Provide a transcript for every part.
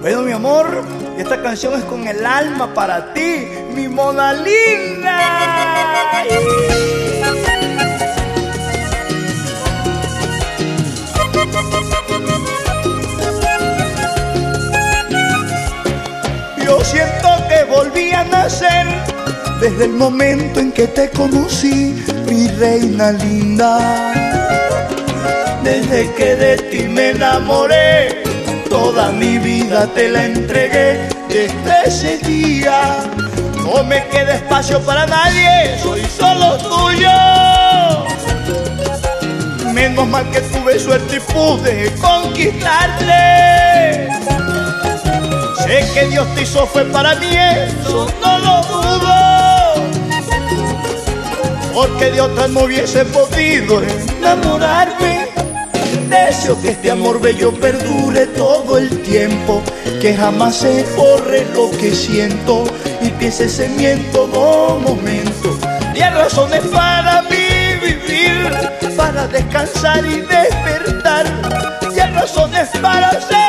Bueno, mi amor, esta canción es con el alma para ti, mi mona linda. Siento que volví a nacer desde el momento en que te conocí, mi reina linda. Desde que de ti me enamoré, toda mi vida te la entregué desde ese día. No me queda espacio para nadie, soy solo tuyo. Menos mal que tuve suerte y pude conquistarte. Que Dios te hizo fue para mí, eso no lo dudo. Porque de otra no hubiese podido enamorarme. Deseo que este amor bello perdure todo el tiempo, que jamás se borre lo que siento y pienses en mí en todo momento. Y hay razones para mí vivir, para descansar y despertar. Y hay razones para ser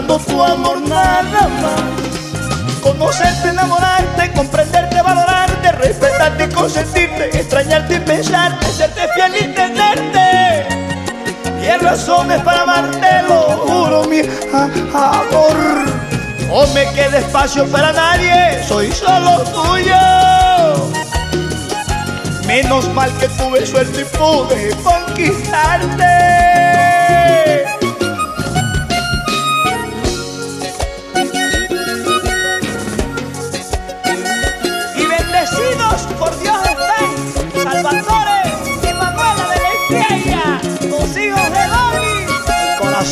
disfrutando tu amor nada más. Conocerte, enamorarte, comprenderte, valorarte, respetarte, consentirte, extrañarte y pensarte, serte fiel y tenerte. Y razones para amarte, lo juro, mi amor. No me queda espacio para nadie, soy solo tuyo. Menos mal que tuve suerte y pude conquistarte.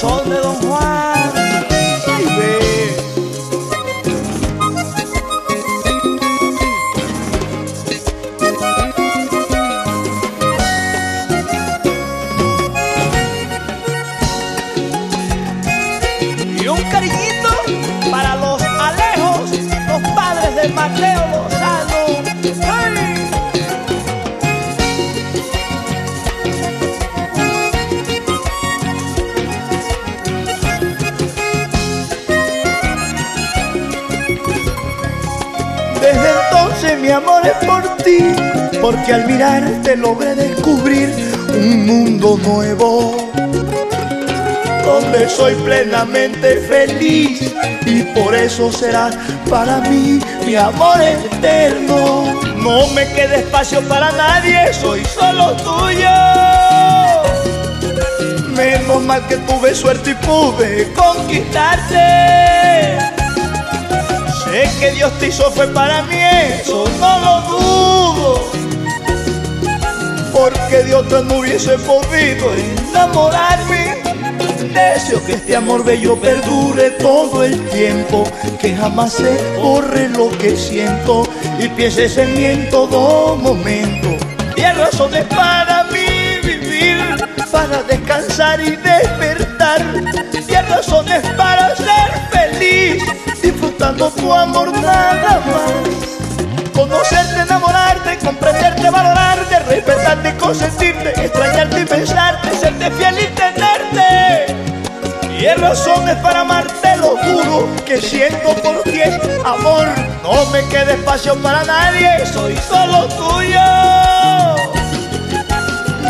Corazón de Don Juan. Ay. Y un cariñito para los alejos, los padres de Mateo Desde entonces mi amor es por ti, porque al mirarte logré descubrir un mundo nuevo donde soy plenamente feliz y por eso serás para mí mi amor eterno. No me queda espacio para nadie, soy solo tuyo. Menos mal que tuve suerte y pude conquistarte. Sé que Dios te hizo fue para mí, eso no lo dudo. Porque de otra no hubiese podido enamorarme. Deseo que este amor bello perdure todo el tiempo, que jamás se borre lo que siento y pienses en mí en todo momento. Disfrutando tu amor nada más. Conocerte, enamorarte, comprenderte, valorarte, respetarte, consentirte, extrañarte y pensarte, serte fiel y tenerte. Y hay razones para amarte, lo juro, que siento por ti amor. No me queda espacio para nadie, soy solo tuyo.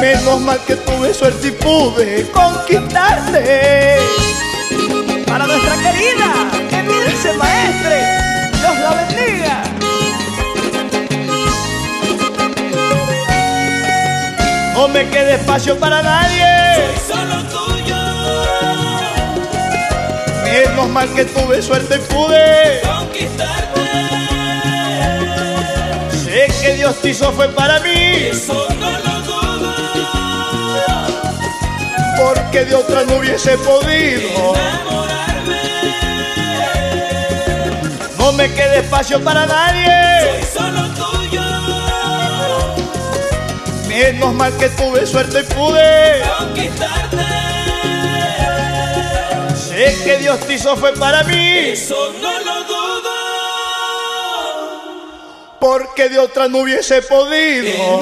Menos mal que tuve suerte y pude conquistarte. Para nuestra querida Emilce Maestre, Dios la bendiga. No me queda espacio para nadie. solo tuyo. Menos mal que tuve suerte y pude. Conquistarte, Sé que Dios te hizo fue para mí. eso no lo dudo. Porque de otra no hubiese podido. Me queda espacio para nadie. solo tuyo. Menos mal que tuve suerte y pude. Conquistarte, Sé que Dios te hizo fue para mí, Eso no lo dudo. porque de otra no hubiese podido.